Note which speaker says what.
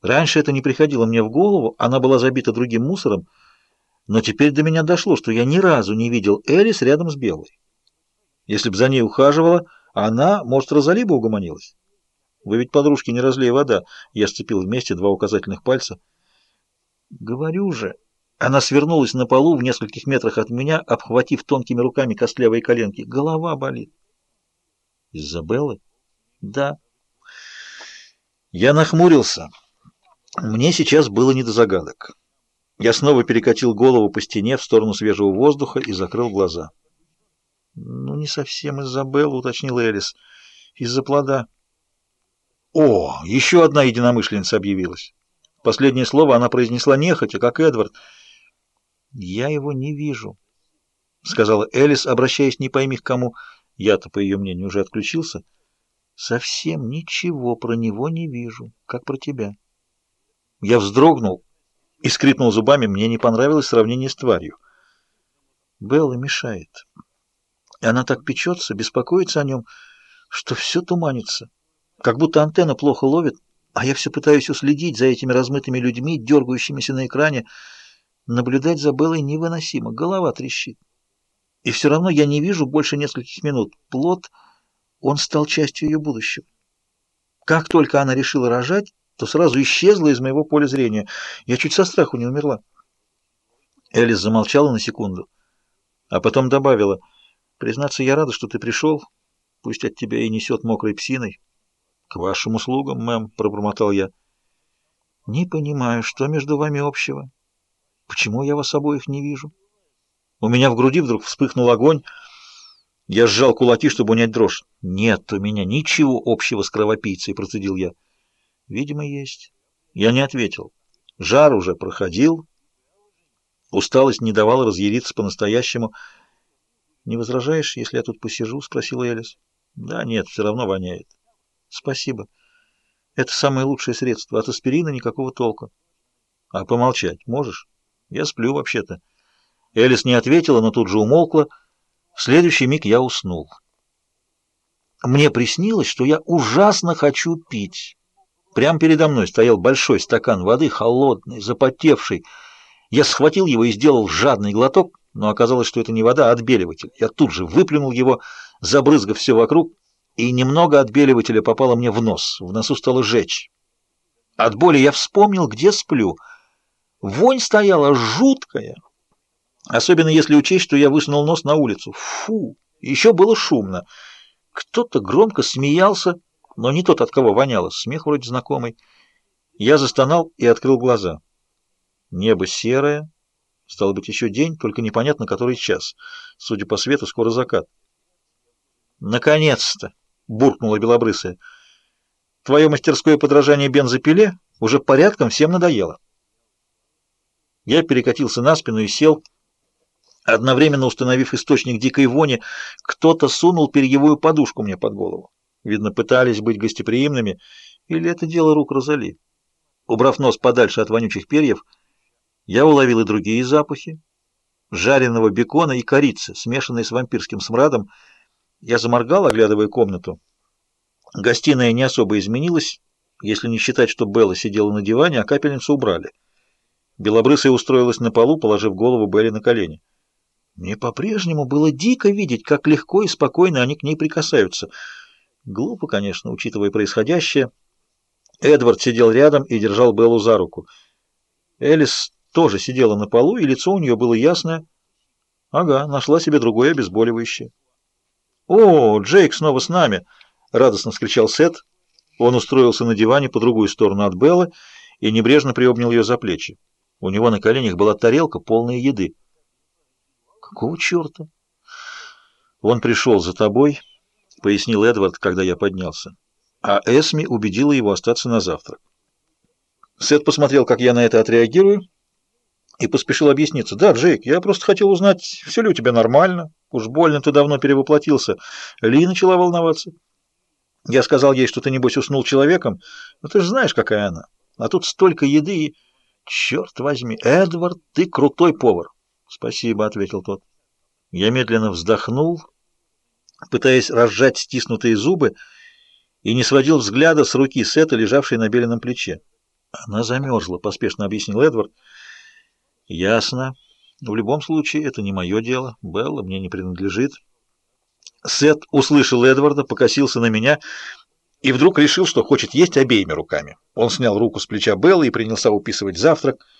Speaker 1: Раньше это не приходило мне в голову, она была забита другим мусором, но теперь до меня дошло, что я ни разу не видел Элис рядом с Белой. Если бы за ней ухаживала, она, может, Розали бы угомонилась. Вы ведь, подружки, не разлей вода. Я сцепил вместе два указательных пальца. Говорю же. Она свернулась на полу в нескольких метрах от меня, обхватив тонкими руками костлявые коленки. Голова болит. Изабеллы? Да. Я нахмурился. Мне сейчас было не до загадок. Я снова перекатил голову по стене в сторону свежего воздуха и закрыл глаза. «Ну, не совсем Изабелла», — уточнил Элис. «Из-за плода». «О, еще одна единомышленница объявилась». Последнее слово она произнесла нехотя, как Эдвард. «Я его не вижу», — сказала Элис, обращаясь не пойми к кому. Я-то, по ее мнению, уже отключился. «Совсем ничего про него не вижу, как про тебя». Я вздрогнул и скрипнул зубами. Мне не понравилось сравнение с тварью. Белла мешает. Она так печется, беспокоится о нем, что все туманится. Как будто антенна плохо ловит, а я все пытаюсь уследить за этими размытыми людьми, дергающимися на экране. Наблюдать за Беллой невыносимо, голова трещит. И все равно я не вижу больше нескольких минут. Плод, он стал частью ее будущего. Как только она решила рожать, то сразу исчезла из моего поля зрения. Я чуть со страху не умерла. Элис замолчала на секунду, а потом добавила, «Признаться, я рада, что ты пришел, пусть от тебя и несет мокрой псиной». «К вашим услугам, мэм», — пробормотал я. «Не понимаю, что между вами общего? Почему я вас обоих не вижу?» У меня в груди вдруг вспыхнул огонь. Я сжал кулаки, чтобы унять дрожь. «Нет у меня ничего общего с кровопийцей», — процедил я. Видимо, есть. Я не ответил. Жар уже проходил. Усталость не давала разъяриться по-настоящему. «Не возражаешь, если я тут посижу?» — спросила Элис. «Да нет, все равно воняет». «Спасибо. Это самое лучшее средство. От аспирина никакого толка». «А помолчать можешь?» «Я сплю вообще-то». Элис не ответила, но тут же умолкла. В следующий миг я уснул. Мне приснилось, что я ужасно хочу пить. Прямо передо мной стоял большой стакан воды, холодный, запотевший. Я схватил его и сделал жадный глоток, но оказалось, что это не вода, а отбеливатель. Я тут же выплюнул его, забрызгав все вокруг, и немного отбеливателя попало мне в нос. В носу стало жечь. От боли я вспомнил, где сплю. Вонь стояла жуткая, особенно если учесть, что я высунул нос на улицу. Фу! Еще было шумно. Кто-то громко смеялся, но не тот, от кого воняло. Смех вроде знакомый. Я застонал и открыл глаза. Небо серое. Стало быть, еще день, только непонятно, который час. Судя по свету, скоро закат. «Наконец-то!» — буркнула белобрысая. «Твое мастерское подражание бензопиле уже порядком всем надоело». Я перекатился на спину и сел, одновременно установив источник дикой вони. Кто-то сунул перьевую подушку мне под голову. Видно, пытались быть гостеприимными, или это дело рук Розали. Убрав нос подальше от вонючих перьев, я уловил и другие запахи. Жареного бекона и корицы, смешанные с вампирским смрадом. Я заморгал, оглядывая комнату. Гостиная не особо изменилась, если не считать, что Белла сидела на диване, а капельницу убрали. Белобрысая устроилась на полу, положив голову Белли на колени. Мне по-прежнему было дико видеть, как легко и спокойно они к ней прикасаются — Глупо, конечно, учитывая происходящее. Эдвард сидел рядом и держал Беллу за руку. Элис тоже сидела на полу, и лицо у нее было ясное. Ага, нашла себе другое обезболивающее. «О, Джейк снова с нами!» — радостно вскричал Сет. Он устроился на диване по другую сторону от Беллы и небрежно приобнял ее за плечи. У него на коленях была тарелка, полная еды. «Какого черта?» «Он пришел за тобой», — пояснил Эдвард, когда я поднялся. А Эсми убедила его остаться на завтрак. Сет посмотрел, как я на это отреагирую, и поспешил объясниться. «Да, Джейк, я просто хотел узнать, все ли у тебя нормально. Уж больно ты давно перевоплотился». Ли начала волноваться. Я сказал ей, что ты, небось, уснул человеком. Но ты же знаешь, какая она. А тут столько еды и... Черт возьми, Эдвард, ты крутой повар. Спасибо, — ответил тот. Я медленно вздохнул пытаясь разжать стиснутые зубы, и не сводил взгляда с руки Сета, лежавшей на беленом плече. Она замерзла, поспешно объяснил Эдвард. Ясно. В любом случае, это не мое дело. Белла мне не принадлежит. Сет услышал Эдварда, покосился на меня и вдруг решил, что хочет есть обеими руками. Он снял руку с плеча Беллы и принялся уписывать завтрак —